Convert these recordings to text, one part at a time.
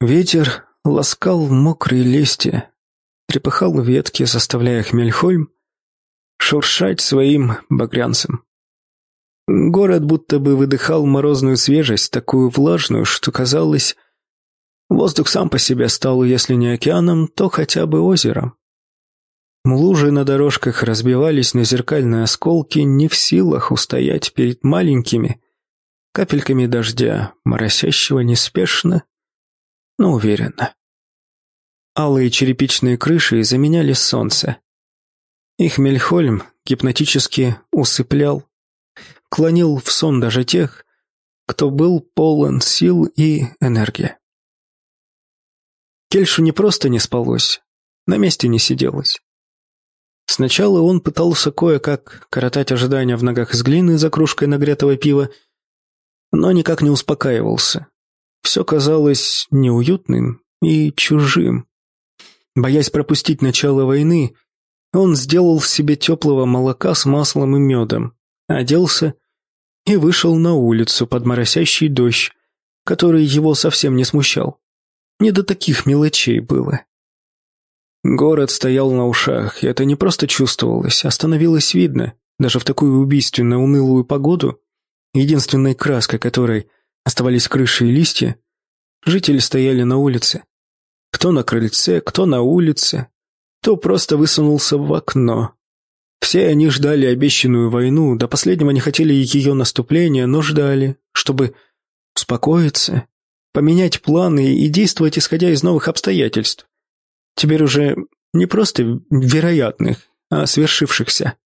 Ветер ласкал мокрые листья, трепыхал ветки, заставляя Хмельхольм шуршать своим багрянцем. Город будто бы выдыхал морозную свежесть, такую влажную, что казалось, воздух сам по себе стал, если не океаном, то хотя бы озером. Лужи на дорожках разбивались на зеркальные осколки, не в силах устоять перед маленькими капельками дождя, моросящего неспешно, но уверенно. Алые черепичные крыши заменяли солнце. Их Мельхольм гипнотически усыплял, клонил в сон даже тех, кто был полон сил и энергии. Кельшу не просто не спалось, на месте не сиделось. Сначала он пытался кое-как коротать ожидания в ногах из глины за кружкой нагретого пива, но никак не успокаивался. Все казалось неуютным и чужим. Боясь пропустить начало войны, он сделал себе теплого молока с маслом и медом, оделся и вышел на улицу под моросящий дождь, который его совсем не смущал. Не до таких мелочей было. Город стоял на ушах, и это не просто чувствовалось, а становилось видно, даже в такую убийственно унылую погоду, единственной краской которой оставались крыши и листья, жители стояли на улице. Кто на крыльце, кто на улице, кто просто высунулся в окно. Все они ждали обещанную войну, до последнего не хотели ее наступления, но ждали, чтобы успокоиться, поменять планы и действовать исходя из новых обстоятельств. Теперь уже не просто вероятных, а свершившихся.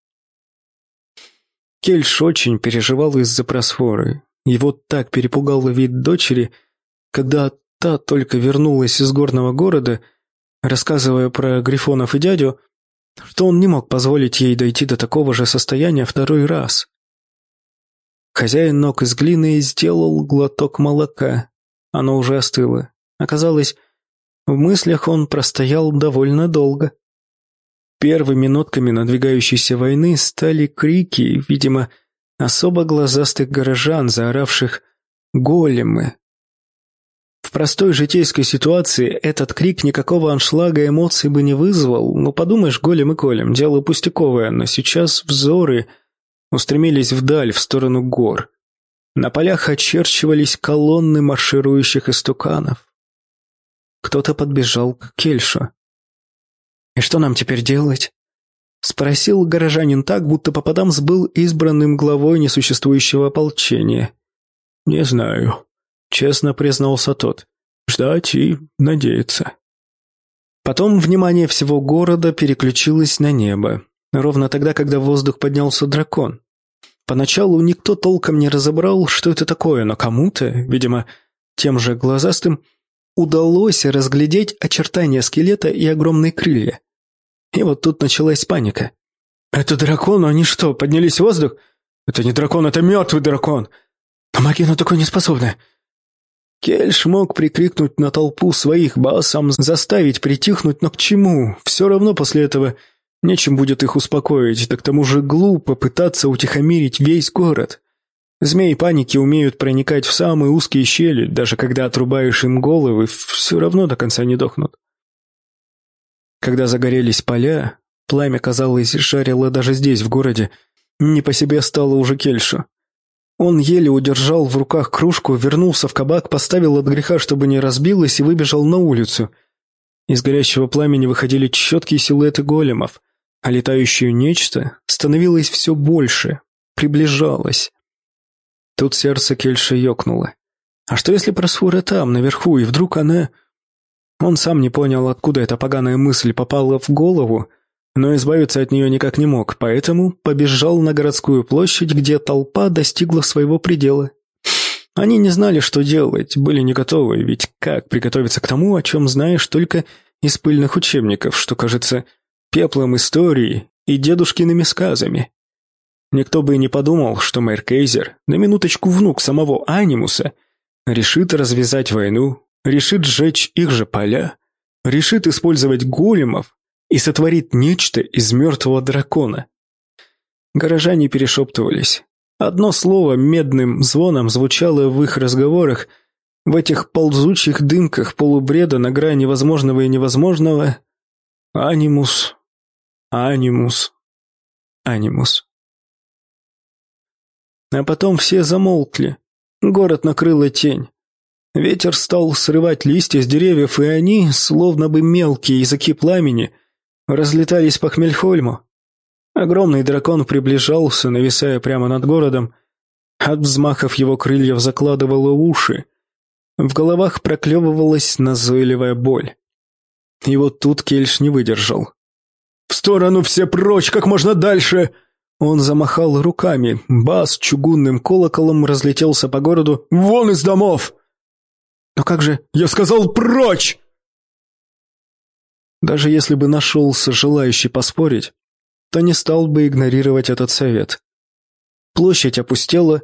Кельш очень переживал из-за просфоры. Его так перепугал вид дочери, когда та только вернулась из горного города, рассказывая про грифонов и дядю, что он не мог позволить ей дойти до такого же состояния второй раз. Хозяин ног из глины сделал глоток молока. Оно уже остыло. Оказалось, в мыслях он простоял довольно долго. Первыми нотками надвигающейся войны стали крики, видимо, особо глазастых горожан, заоравших «големы». В простой житейской ситуации этот крик никакого аншлага эмоций бы не вызвал. Ну, подумаешь, голем и колем, дело пустяковое, но сейчас взоры устремились вдаль, в сторону гор. На полях очерчивались колонны марширующих истуканов. Кто-то подбежал к Кельшу. «И что нам теперь делать?» Спросил горожанин так, будто попадамс был избранным главой несуществующего ополчения. «Не знаю», — честно признался тот. «Ждать и надеяться». Потом внимание всего города переключилось на небо, ровно тогда, когда в воздух поднялся дракон. Поначалу никто толком не разобрал, что это такое, но кому-то, видимо, тем же глазастым, удалось разглядеть очертания скелета и огромные крылья. И вот тут началась паника. «Это дракон, они что, поднялись в воздух? Это не дракон, это мертвый дракон! Но магия на такое не способна!» Кельш мог прикрикнуть на толпу своих басом, заставить притихнуть, но к чему? Все равно после этого нечем будет их успокоить, да к тому же глупо пытаться утихомирить весь город. Змеи паники умеют проникать в самые узкие щели, даже когда отрубаешь им головы, все равно до конца не дохнут. Когда загорелись поля, пламя, казалось, жарило даже здесь, в городе, не по себе стало уже Кельшу. Он еле удержал в руках кружку, вернулся в кабак, поставил от греха, чтобы не разбилось, и выбежал на улицу. Из горящего пламени выходили четкие силуэты големов, а летающее нечто становилось все больше, приближалось. Тут сердце Кельша ёкнуло. А что если просфора там, наверху, и вдруг она... Он сам не понял, откуда эта поганая мысль попала в голову, но избавиться от нее никак не мог, поэтому побежал на городскую площадь, где толпа достигла своего предела. Они не знали, что делать, были не готовы, ведь как приготовиться к тому, о чем знаешь только из пыльных учебников, что кажется пеплом истории и дедушкиными сказами. Никто бы и не подумал, что мэр Кейзер, на минуточку внук самого Анимуса, решит развязать войну, решит сжечь их же поля, решит использовать големов и сотворит нечто из мертвого дракона. Горожане перешептывались. Одно слово медным звоном звучало в их разговорах, В этих ползучих дымках полубреда на грани возможного и невозможного анимус, анимус, анимус. А потом все замолкли. Город накрыла тень. Ветер стал срывать листья с деревьев, и они, словно бы мелкие языки пламени, разлетались по Хмельхольму. Огромный дракон приближался, нависая прямо над городом. От взмахов его крыльев закладывало уши. В головах проклевывалась назойливая боль. И вот тут Кельш не выдержал. «В сторону все прочь, как можно дальше!» Он замахал руками. Бас чугунным колоколом разлетелся по городу. «Вон из домов!» «Но как же...» «Я сказал прочь!» Даже если бы нашелся желающий поспорить, то не стал бы игнорировать этот совет. Площадь опустела,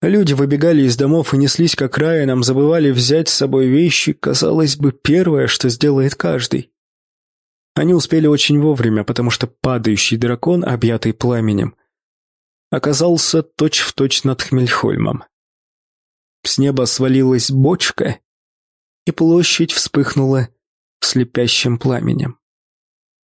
люди выбегали из домов и неслись к окраинам, забывали взять с собой вещи, казалось бы, первое, что сделает каждый. Они успели очень вовремя, потому что падающий дракон, объятый пламенем, оказался точь-в-точь точь над Хмельхольмом. С неба свалилась бочка, и площадь вспыхнула слепящим пламенем.